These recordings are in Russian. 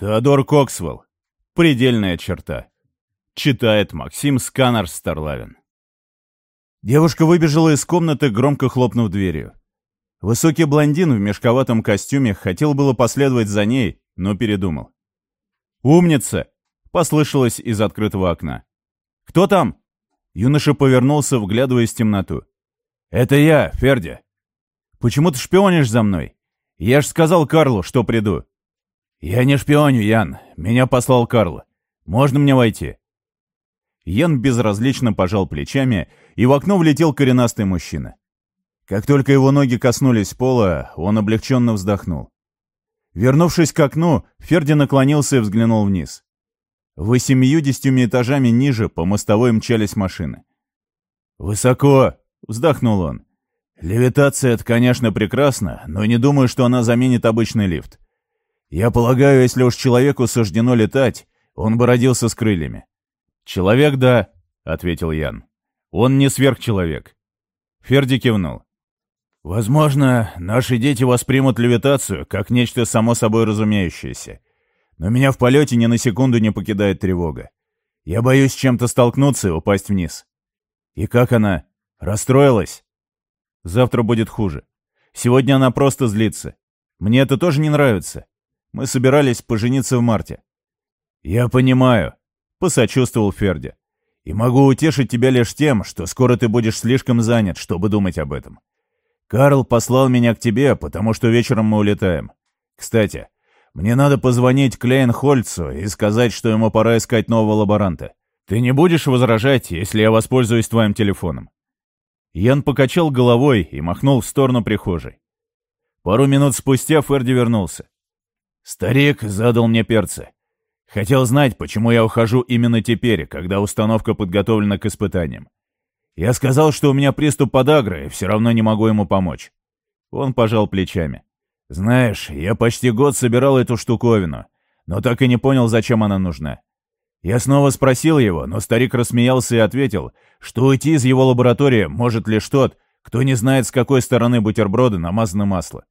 Теодор Коксвелл. Предельная черта. Читает Максим Сканер Старлавин. Девушка выбежала из комнаты, громко хлопнув дверью. Высокий блондин в мешковатом костюме хотел было последовать за ней, но передумал. «Умница!» — послышалось из открытого окна. «Кто там?» Юноша повернулся, вглядываясь в темноту. «Это я, Ферди». «Почему ты шпионишь за мной? Я ж сказал Карлу, что приду». «Я не шпионю, Ян. Меня послал Карл. Можно мне войти?» Ян безразлично пожал плечами, и в окно влетел коренастый мужчина. Как только его ноги коснулись пола, он облегченно вздохнул. Вернувшись к окну, Ферди наклонился и взглянул вниз. Восемьюдесятью этажами ниже по мостовой мчались машины. «Высоко!» — вздохнул он. «Левитация — это, конечно, прекрасно, но не думаю, что она заменит обычный лифт. Я полагаю, если уж человеку суждено летать, он бы родился с крыльями. «Человек, да», — ответил Ян. «Он не сверхчеловек». Ферди кивнул. «Возможно, наши дети воспримут левитацию как нечто само собой разумеющееся. Но меня в полете ни на секунду не покидает тревога. Я боюсь чем-то столкнуться и упасть вниз. И как она? Расстроилась? Завтра будет хуже. Сегодня она просто злится. Мне это тоже не нравится. Мы собирались пожениться в марте. Я понимаю, — посочувствовал Ферди. «И могу утешить тебя лишь тем, что скоро ты будешь слишком занят, чтобы думать об этом. Карл послал меня к тебе, потому что вечером мы улетаем. Кстати, мне надо позвонить Клейн Хольцу и сказать, что ему пора искать нового лаборанта. Ты не будешь возражать, если я воспользуюсь твоим телефоном?» Ян покачал головой и махнул в сторону прихожей. Пару минут спустя Ферди вернулся. «Старик задал мне перцы. Хотел знать, почему я ухожу именно теперь, когда установка подготовлена к испытаниям. Я сказал, что у меня приступ подагры, и все равно не могу ему помочь. Он пожал плечами. Знаешь, я почти год собирал эту штуковину, но так и не понял, зачем она нужна. Я снова спросил его, но старик рассмеялся и ответил, что уйти из его лаборатории может лишь тот, кто не знает, с какой стороны бутерброда намазано масло.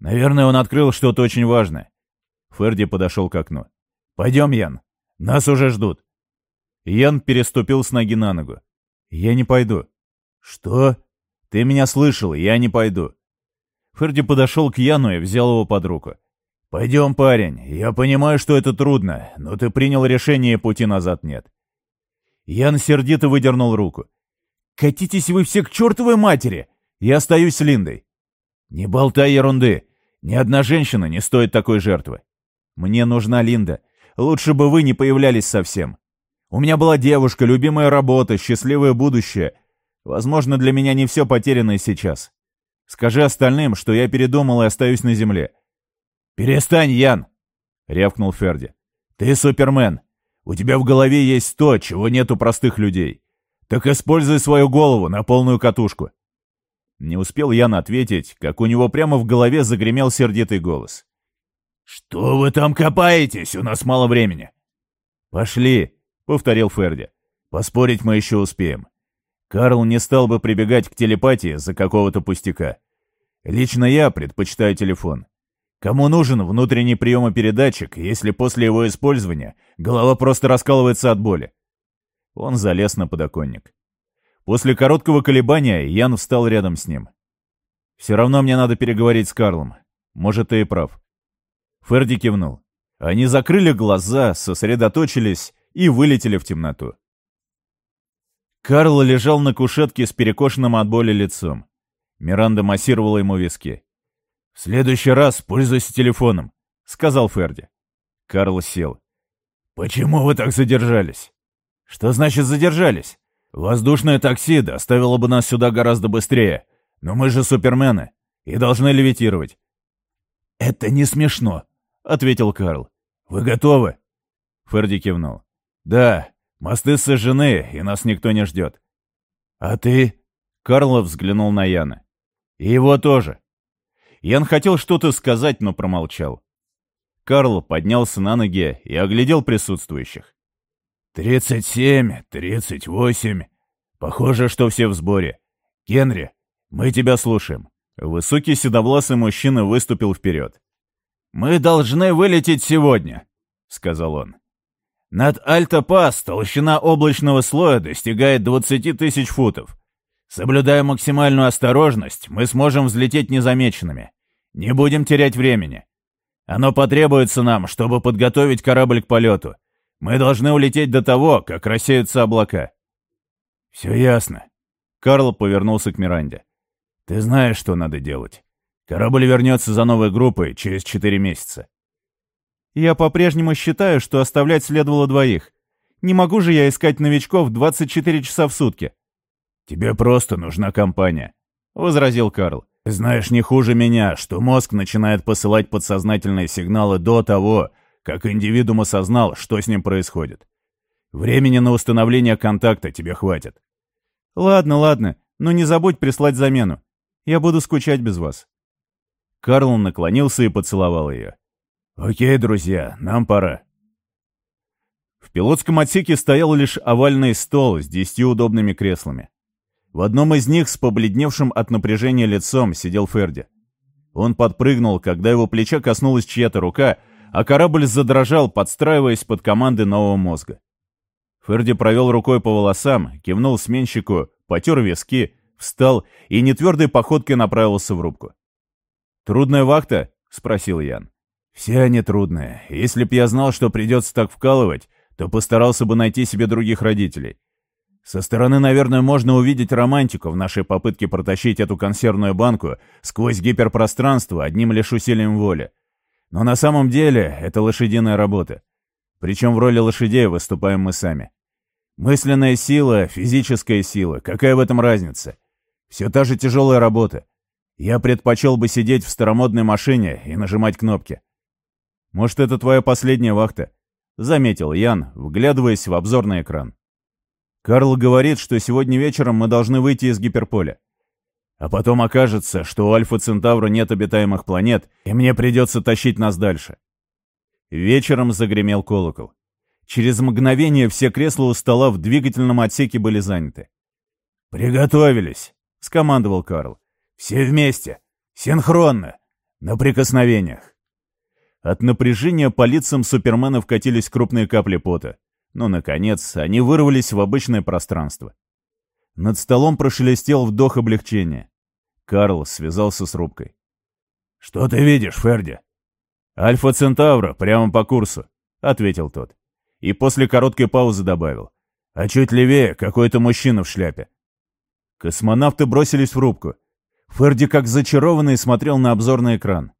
Наверное, он открыл что-то очень важное. Ферди подошел к окну. «Пойдем, Ян. Нас уже ждут». Ян переступил с ноги на ногу. «Я не пойду». «Что?» «Ты меня слышал, я не пойду». Ферди подошел к Яну и взял его под руку. «Пойдем, парень. Я понимаю, что это трудно, но ты принял решение, пути назад нет». Ян сердито выдернул руку. «Катитесь вы все к чертовой матери! Я остаюсь с Линдой». «Не болтай ерунды. Ни одна женщина не стоит такой жертвы. Мне нужна Линда. Лучше бы вы не появлялись совсем. У меня была девушка, любимая работа, счастливое будущее. Возможно, для меня не все потеряно сейчас. Скажи остальным, что я передумал и остаюсь на земле». «Перестань, Ян!» — рявкнул Ферди. «Ты супермен. У тебя в голове есть то, чего нет у простых людей. Так используй свою голову на полную катушку». Не успел Ян ответить, как у него прямо в голове загремел сердитый голос. «Что вы там копаетесь? У нас мало времени». «Пошли», — повторил Ферди. «Поспорить мы еще успеем. Карл не стал бы прибегать к телепатии за какого-то пустяка. Лично я предпочитаю телефон. Кому нужен внутренний приемопередатчик, если после его использования голова просто раскалывается от боли?» Он залез на подоконник. После короткого колебания Ян встал рядом с ним. «Все равно мне надо переговорить с Карлом. Может, ты и прав. Ферди кивнул. Они закрыли глаза, сосредоточились и вылетели в темноту. Карл лежал на кушетке с перекошенным от боли лицом. Миранда массировала ему виски. «В следующий раз пользуйся телефоном», — сказал Ферди. Карл сел. «Почему вы так задержались?» «Что значит задержались? Воздушное такси доставило бы нас сюда гораздо быстрее, но мы же супермены и должны левитировать». «Это не смешно», — ответил Карл. «Вы готовы?» Ферди кивнул. «Да, мосты сожжены, и нас никто не ждет». «А ты?» Карл взглянул на Яна. «И его тоже». Ян хотел что-то сказать, но промолчал. Карл поднялся на ноги и оглядел присутствующих. «Тридцать семь, тридцать восемь. Похоже, что все в сборе. Генри, мы тебя слушаем». Высокий седовласый мужчина выступил вперед. «Мы должны вылететь сегодня», — сказал он. «Над Альта-Пас толщина облачного слоя достигает 20 тысяч футов. Соблюдая максимальную осторожность, мы сможем взлететь незамеченными. Не будем терять времени. Оно потребуется нам, чтобы подготовить корабль к полету. Мы должны улететь до того, как рассеются облака». «Все ясно». Карл повернулся к Миранде. «Ты знаешь, что надо делать. Корабль вернется за новой группой через четыре месяца». «Я по-прежнему считаю, что оставлять следовало двоих. Не могу же я искать новичков 24 часа в сутки». «Тебе просто нужна компания», — возразил Карл. знаешь не хуже меня, что мозг начинает посылать подсознательные сигналы до того, как индивидуум осознал, что с ним происходит. Времени на установление контакта тебе хватит. Ладно, ладно, но не забудь прислать замену. Я буду скучать без вас. Карл наклонился и поцеловал ее. «Окей, друзья, нам пора». В пилотском отсеке стоял лишь овальный стол с десятью удобными креслами. В одном из них с побледневшим от напряжения лицом сидел Ферди. Он подпрыгнул, когда его плеча коснулась чья-то рука, а корабль задрожал, подстраиваясь под команды нового мозга. Ферди провел рукой по волосам, кивнул сменщику, потер виски, встал и нетвердой походкой направился в рубку. «Трудная вахта?» — спросил Ян. «Все они трудные. Если б я знал, что придется так вкалывать, то постарался бы найти себе других родителей. Со стороны, наверное, можно увидеть романтику в нашей попытке протащить эту консервную банку сквозь гиперпространство одним лишь усилием воли. Но на самом деле это лошадиная работа. Причем в роли лошадей выступаем мы сами. Мысленная сила, физическая сила, какая в этом разница? Все та же тяжелая работа. Я предпочел бы сидеть в старомодной машине и нажимать кнопки. Может, это твоя последняя вахта? Заметил Ян, вглядываясь в обзорный экран. Карл говорит, что сегодня вечером мы должны выйти из гиперполя. А потом окажется, что у Альфа Центавра нет обитаемых планет, и мне придется тащить нас дальше. Вечером загремел колокол. Через мгновение все кресла у стола в двигательном отсеке были заняты. «Приготовились!» — скомандовал Карл. «Все вместе! Синхронно! На прикосновениях!» От напряжения по лицам суперменов катились крупные капли пота. Но, наконец, они вырвались в обычное пространство. Над столом прошелестел вдох облегчения. Карл связался с рубкой. «Что ты видишь, Ферди?» «Альфа Центавра, прямо по курсу», — ответил тот. И после короткой паузы добавил. «А чуть левее какой-то мужчина в шляпе». Космонавты бросились в рубку. Ферди как зачарованный смотрел на обзорный экран.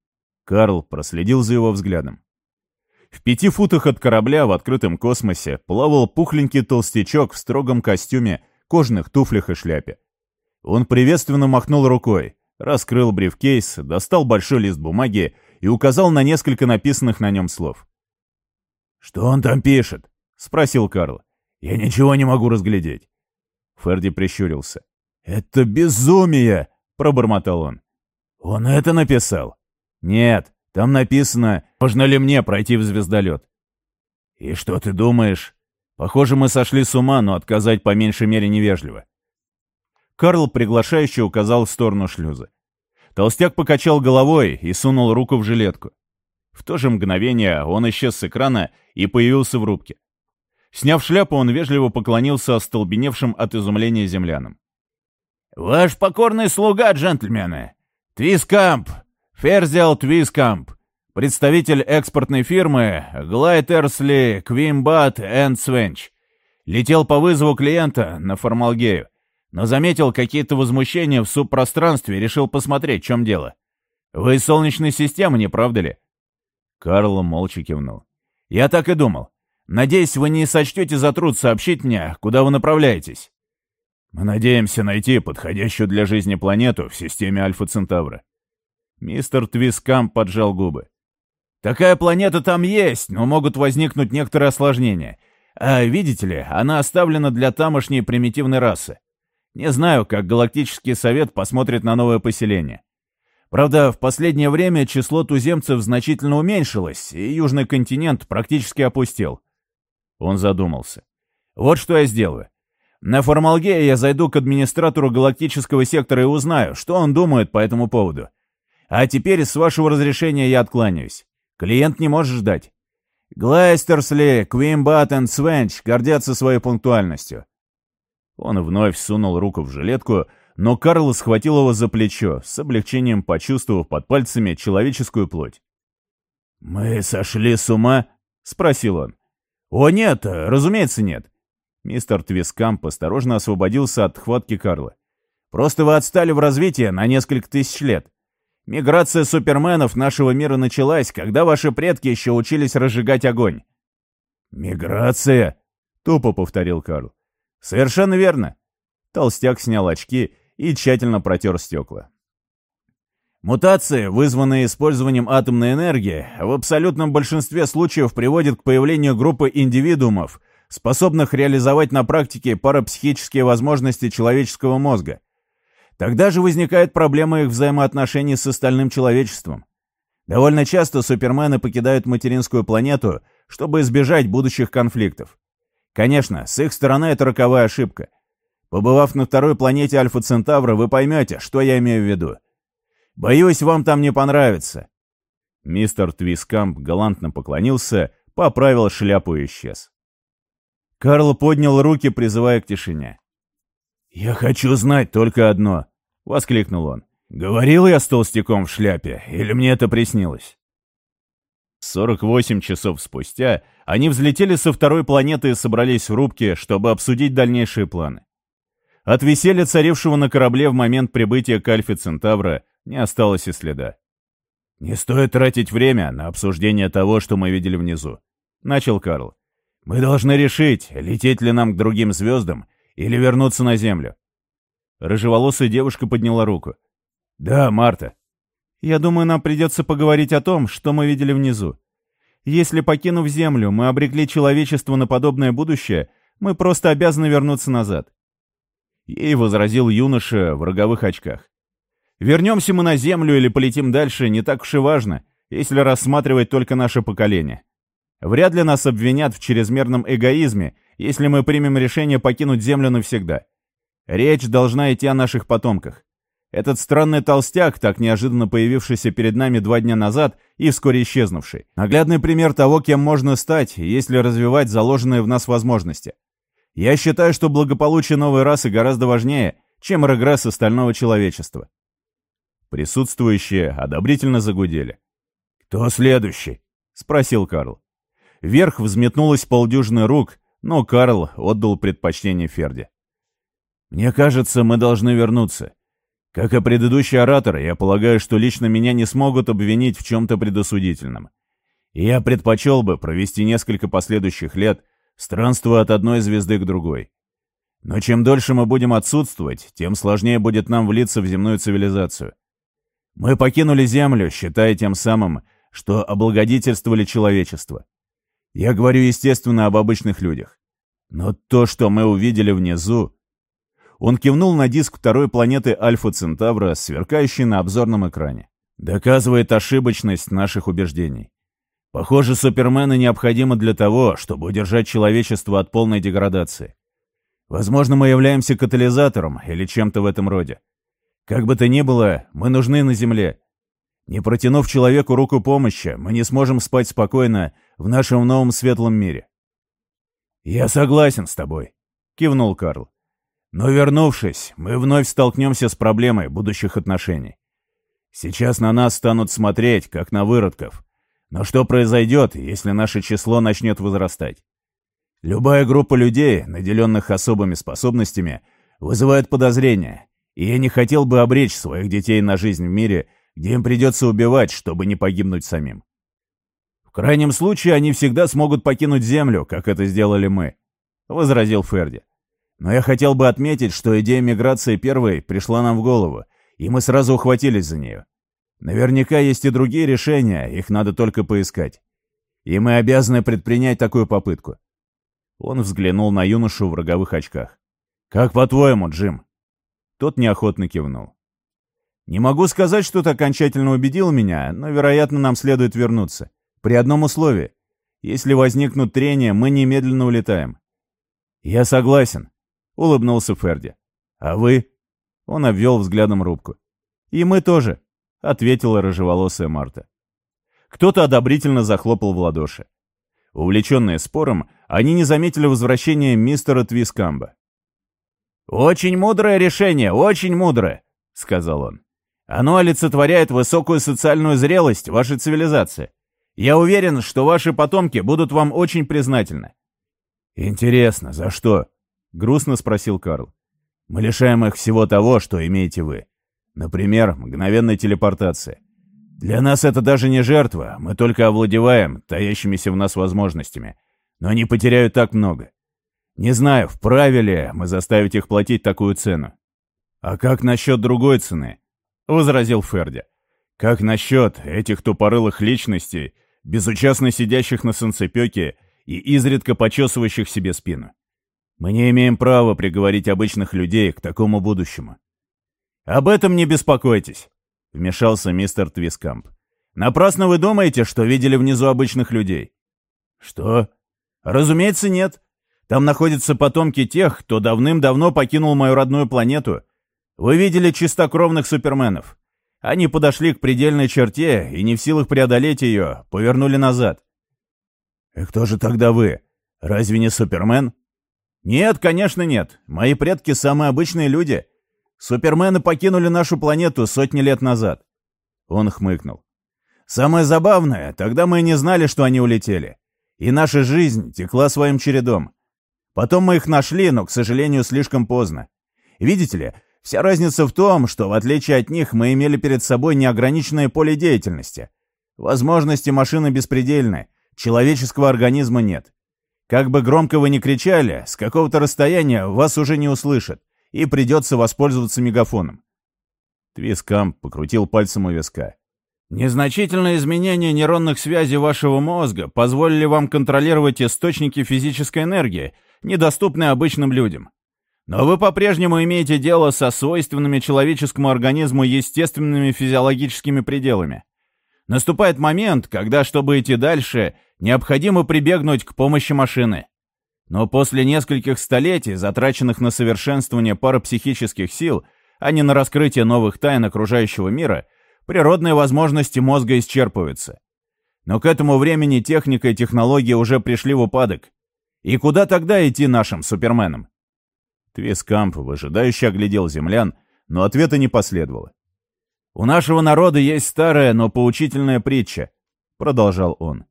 Карл проследил за его взглядом. В пяти футах от корабля в открытом космосе плавал пухленький толстячок в строгом костюме кожаных туфлях и шляпе. Он приветственно махнул рукой, раскрыл брифкейс, достал большой лист бумаги и указал на несколько написанных на нем слов. «Что он там пишет?» — спросил Карл. «Я ничего не могу разглядеть». Ферди прищурился. «Это безумие!» — пробормотал он. «Он это написал?» «Нет, там написано, можно ли мне пройти в звездолет». «И что ты думаешь?» Похоже, мы сошли с ума, но отказать по меньшей мере невежливо. Карл приглашающе указал в сторону шлюза. Толстяк покачал головой и сунул руку в жилетку. В то же мгновение он исчез с экрана и появился в рубке. Сняв шляпу, он вежливо поклонился остолбеневшим от изумления землянам. «Ваш покорный слуга, джентльмены! Твискамп! Ферзиал Твискамп! Представитель экспортной фирмы Глайтерсли Квимбат энд Свенч. Летел по вызову клиента на Формалгею, но заметил какие-то возмущения в субпространстве и решил посмотреть, в чем дело. Вы из Солнечной системы, не правда ли?» Карл молча кивнул. «Я так и думал. Надеюсь, вы не сочтете за труд сообщить мне, куда вы направляетесь». «Мы надеемся найти подходящую для жизни планету в системе Альфа Центавра». Мистер Твискам поджал губы. Такая планета там есть, но могут возникнуть некоторые осложнения. А видите ли, она оставлена для тамошней примитивной расы. Не знаю, как Галактический Совет посмотрит на новое поселение. Правда, в последнее время число туземцев значительно уменьшилось, и Южный континент практически опустел. Он задумался. Вот что я сделаю. На Формалгее я зайду к администратору галактического сектора и узнаю, что он думает по этому поводу. А теперь, с вашего разрешения, я откланяюсь. Клиент не может ждать. Глайстерсли, Квимбаттен, Свенч гордятся своей пунктуальностью. Он вновь сунул руку в жилетку, но Карл схватил его за плечо, с облегчением почувствовав под пальцами человеческую плоть. «Мы сошли с ума?» — спросил он. «О, нет, разумеется, нет». Мистер Твискамп осторожно освободился от хватки Карла. «Просто вы отстали в развитии на несколько тысяч лет. Миграция суперменов нашего мира началась, когда ваши предки еще учились разжигать огонь». «Миграция?» — тупо повторил Карл. «Совершенно верно». Толстяк снял очки и тщательно протер стекла. Мутации, вызванные использованием атомной энергии, в абсолютном большинстве случаев приводят к появлению группы индивидуумов, способных реализовать на практике парапсихические возможности человеческого мозга. Тогда же возникает проблема их взаимоотношений с остальным человечеством. Довольно часто супермены покидают материнскую планету, чтобы избежать будущих конфликтов. Конечно, с их стороны это роковая ошибка. Побывав на второй планете Альфа Центавра, вы поймете, что я имею в виду. Боюсь, вам там не понравится». Мистер Твискамп галантно поклонился, поправил шляпу и исчез. Карл поднял руки, призывая к тишине. «Я хочу знать только одно», — воскликнул он. «Говорил я с толстяком в шляпе, или мне это приснилось?» 48 часов спустя они взлетели со второй планеты и собрались в рубке, чтобы обсудить дальнейшие планы. От веселья, царившего на корабле в момент прибытия к Альфе Центавра, не осталось и следа. «Не стоит тратить время на обсуждение того, что мы видели внизу», — начал Карл. «Мы должны решить, лететь ли нам к другим звездам или вернуться на Землю». Рыжеволосая девушка подняла руку. «Да, Марта». «Я думаю, нам придется поговорить о том, что мы видели внизу. Если, покинув Землю, мы обрекли человечество на подобное будущее, мы просто обязаны вернуться назад». Ей возразил юноша в роговых очках. Вернемся мы на Землю или полетим дальше, не так уж и важно, если рассматривать только наше поколение. Вряд ли нас обвинят в чрезмерном эгоизме, если мы примем решение покинуть Землю навсегда. Речь должна идти о наших потомках. Этот странный толстяк, так неожиданно появившийся перед нами два дня назад и вскоре исчезнувший. Наглядный пример того, кем можно стать, если развивать заложенные в нас возможности. Я считаю, что благополучие новой расы гораздо важнее, чем регресс остального человечества. Присутствующие одобрительно загудели. «Кто следующий?» — спросил Карл. Вверх взметнулась полдюжины рук, но Карл отдал предпочтение Ферде. «Мне кажется, мы должны вернуться. Как и предыдущий оратор, я полагаю, что лично меня не смогут обвинить в чем-то предосудительном. И я предпочел бы провести несколько последующих лет, странствуя от одной звезды к другой. Но чем дольше мы будем отсутствовать, тем сложнее будет нам влиться в земную цивилизацию. Мы покинули Землю, считая тем самым, что облагодетельствовали человечество. Я говорю, естественно, об обычных людях. Но то, что мы увидели внизу... Он кивнул на диск второй планеты Альфа Центавра, сверкающий на обзорном экране. Доказывает ошибочность наших убеждений. Похоже, супермены необходимы для того, чтобы удержать человечество от полной деградации. Возможно, мы являемся катализатором или чем-то в этом роде. Как бы то ни было, мы нужны на земле. Не протянув человеку руку помощи, мы не сможем спать спокойно в нашем новом светлом мире. «Я согласен с тобой», — кивнул Карл. «Но вернувшись, мы вновь столкнемся с проблемой будущих отношений. Сейчас на нас станут смотреть, как на выродков. Но что произойдет, если наше число начнет возрастать? Любая группа людей, наделенных особыми способностями, вызывает подозрения, и я не хотел бы обречь своих детей на жизнь в мире, где им придется убивать, чтобы не погибнуть самим. В крайнем случае, они всегда смогут покинуть Землю, как это сделали мы», — возразил Ферди. «Но я хотел бы отметить, что идея миграции первой пришла нам в голову, и мы сразу ухватились за нее. Наверняка есть и другие решения, их надо только поискать. И мы обязаны предпринять такую попытку». Он взглянул на юношу в роговых очках. «Как по-твоему, Джим?» Тот неохотно кивнул. «Не могу сказать, что это окончательно убедил меня, но, вероятно, нам следует вернуться. При одном условии. Если возникнут трения, мы немедленно улетаем». «Я согласен», — улыбнулся Ферди. «А вы?» Он обвел взглядом рубку. «И мы тоже», — ответила рыжеволосая Марта. Кто-то одобрительно захлопал в ладоши. Увлеченные спором, они не заметили возвращения мистера Твискамба. «Очень мудрое решение, очень мудрое», — сказал он. «Оно олицетворяет высокую социальную зрелость вашей цивилизации. Я уверен, что ваши потомки будут вам очень признательны». «Интересно, за что?» — грустно спросил Карл. «Мы лишаем их всего того, что имеете вы. Например, мгновенной телепортации. Для нас это даже не жертва, мы только овладеваем таящимися в нас возможностями. Но они потеряют так много. Не знаю, вправе ли мы заставить их платить такую цену. А как насчет другой цены? Возразил Ферди. Как насчет этих тупорылых личностей, безучастно сидящих на солнцепеке и изредка почесывающих себе спину? Мы не имеем права приговорить обычных людей к такому будущему. Об этом не беспокойтесь, вмешался мистер Твискамп. Напрасно вы думаете, что видели внизу обычных людей. Что? Разумеется, нет. Там находятся потомки тех, кто давным-давно покинул мою родную планету. Вы видели чистокровных суперменов. Они подошли к предельной черте и не в силах преодолеть ее, повернули назад. И кто же тогда вы? Разве не супермен? Нет, конечно нет. Мои предки самые обычные люди. Супермены покинули нашу планету сотни лет назад. Он хмыкнул. Самое забавное, тогда мы не знали, что они улетели. И наша жизнь текла своим чередом. Потом мы их нашли, но, к сожалению, слишком поздно. Видите ли, вся разница в том, что, в отличие от них, мы имели перед собой неограниченное поле деятельности. Возможности машины беспредельны, человеческого организма нет. Как бы громко вы ни кричали, с какого-то расстояния вас уже не услышат, и придется воспользоваться мегафоном. Твискамп покрутил пальцем у виска. Незначительные изменения нейронных связей вашего мозга позволили вам контролировать источники физической энергии, недоступные обычным людям. Но вы по-прежнему имеете дело со свойственными человеческому организму естественными физиологическими пределами. Наступает момент, когда, чтобы идти дальше, необходимо прибегнуть к помощи машины. Но после нескольких столетий, затраченных на совершенствование парапсихических сил, а не на раскрытие новых тайн окружающего мира, природные возможности мозга исчерпываются. Но к этому времени техника и технологии уже пришли в упадок. И куда тогда идти нашим суперменам? Твискамп выжидающе оглядел землян, но ответа не последовало. «У нашего народа есть старая, но поучительная притча», — продолжал он.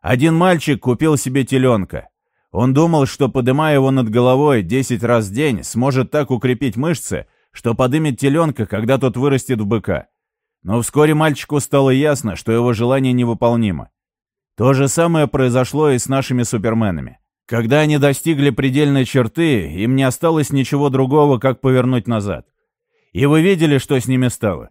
«Один мальчик купил себе теленка. Он думал, что, подымая его над головой 10 раз в день, сможет так укрепить мышцы, что подымет теленка, когда тот вырастет в быка. Но вскоре мальчику стало ясно, что его желание невыполнимо. То же самое произошло и с нашими суперменами. Когда они достигли предельной черты, им не осталось ничего другого, как повернуть назад. И вы видели, что с ними стало.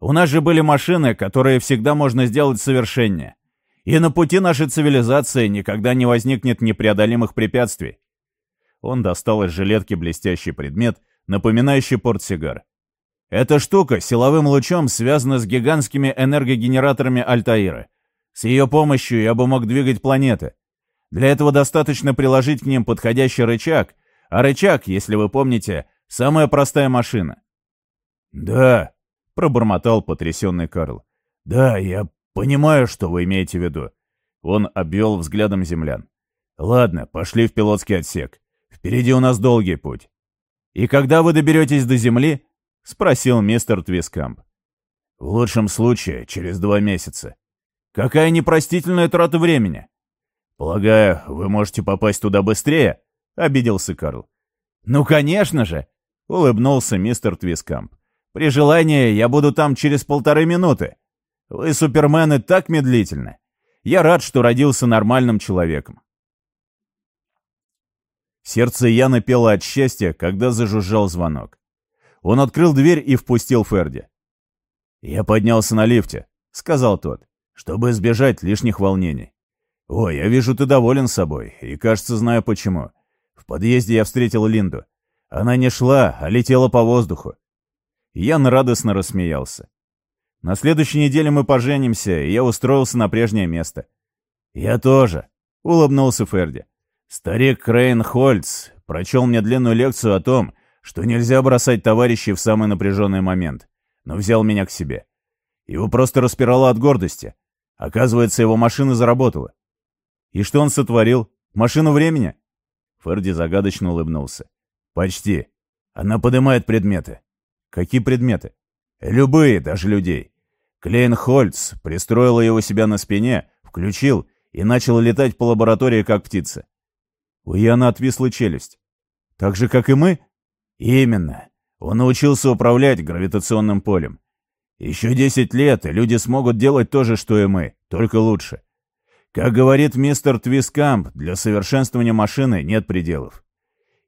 У нас же были машины, которые всегда можно сделать совершеннее. И на пути нашей цивилизации никогда не возникнет непреодолимых препятствий. Он достал из жилетки блестящий предмет, напоминающий портсигар. Эта штука силовым лучом связана с гигантскими энергогенераторами Альтаира. С ее помощью я бы мог двигать планеты. Для этого достаточно приложить к ним подходящий рычаг, а рычаг, если вы помните, самая простая машина. «Да», — пробормотал потрясенный Карл. «Да, я понимаю, что вы имеете в виду». Он обвел взглядом землян. «Ладно, пошли в пилотский отсек. Впереди у нас долгий путь. И когда вы доберетесь до Земли, — спросил мистер Твискамп. «В лучшем случае, через два месяца. Какая непростительная трата времени!» «Полагаю, вы можете попасть туда быстрее?» — обиделся Карл. «Ну, конечно же!» — улыбнулся мистер Твискамп. «При желании я буду там через полторы минуты. Вы, супермены, так медлительны. Я рад, что родился нормальным человеком». Сердце Яна пело от счастья, когда зажужжал звонок. Он открыл дверь и впустил Ферди. «Я поднялся на лифте», — сказал тот, — «чтобы избежать лишних волнений». «Ой, я вижу, ты доволен собой, и, кажется, знаю почему. В подъезде я встретил Линду. Она не шла, а летела по воздуху». Ян радостно рассмеялся. «На следующей неделе мы поженимся, и я устроился на прежнее место». «Я тоже», — улыбнулся Ферди. «Старик Крейн Хольц прочел мне длинную лекцию о том, что нельзя бросать товарищей в самый напряженный момент, но взял меня к себе. Его просто распирало от гордости. Оказывается, его машина заработала. И что он сотворил? Машину времени? Ферди загадочно улыбнулся. Почти. Она поднимает предметы. Какие предметы? Любые, даже людей. Клейн Хольц пристроил его себя на спине, включил и начал летать по лаборатории, как птица. У Яна отвисла челюсть. Так же, как и мы? Именно. Он научился управлять гравитационным полем. Еще десять лет, и люди смогут делать то же, что и мы, только лучше. Как говорит мистер Твискамп, для совершенствования машины нет пределов.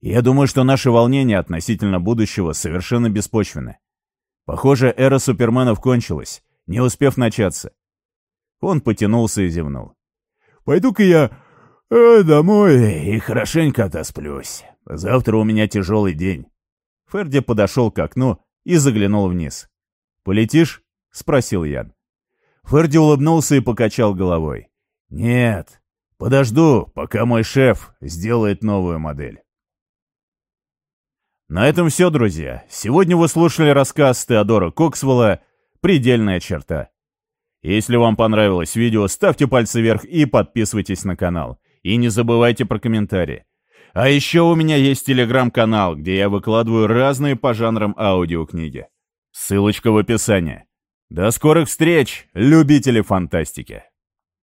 Я думаю, что наши волнения относительно будущего совершенно беспочвены. Похоже, эра суперменов кончилась, не успев начаться. Он потянулся и зевнул. «Пойду-ка я э, домой и хорошенько отосплюсь. Завтра у меня тяжелый день». Ферди подошел к окну и заглянул вниз. «Полетишь?» — спросил Ян. Ферди улыбнулся и покачал головой. «Нет, подожду, пока мой шеф сделает новую модель». На этом все, друзья. Сегодня вы слушали рассказ Теодора Коксвелла «Предельная черта». Если вам понравилось видео, ставьте пальцы вверх и подписывайтесь на канал. И не забывайте про комментарии. А еще у меня есть телеграм-канал, где я выкладываю разные по жанрам аудиокниги. Ссылочка в описании. До скорых встреч, любители фантастики!